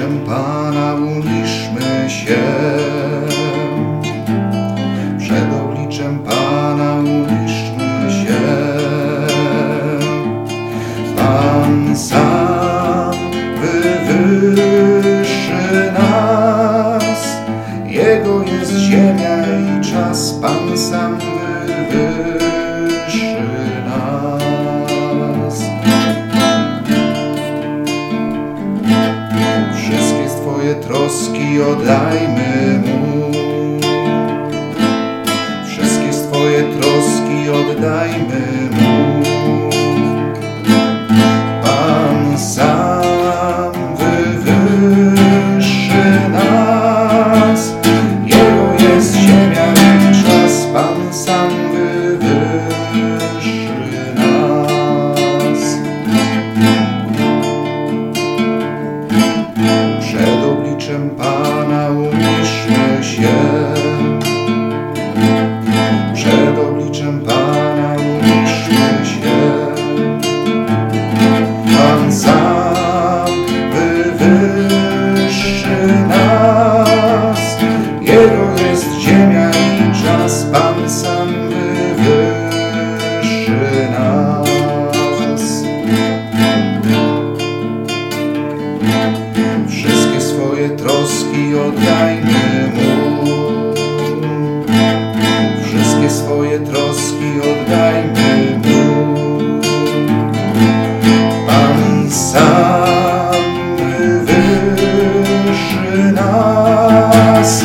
Placzem Pana uliszmy się. Przed obliczem Pana uliszmy się. Pan sam troski oddajmy Mu. Wszystkie swoje troski oddajmy troski oddajmy Mu. Wszystkie swoje troski oddajmy Mu. Pan sam wywyższy nas.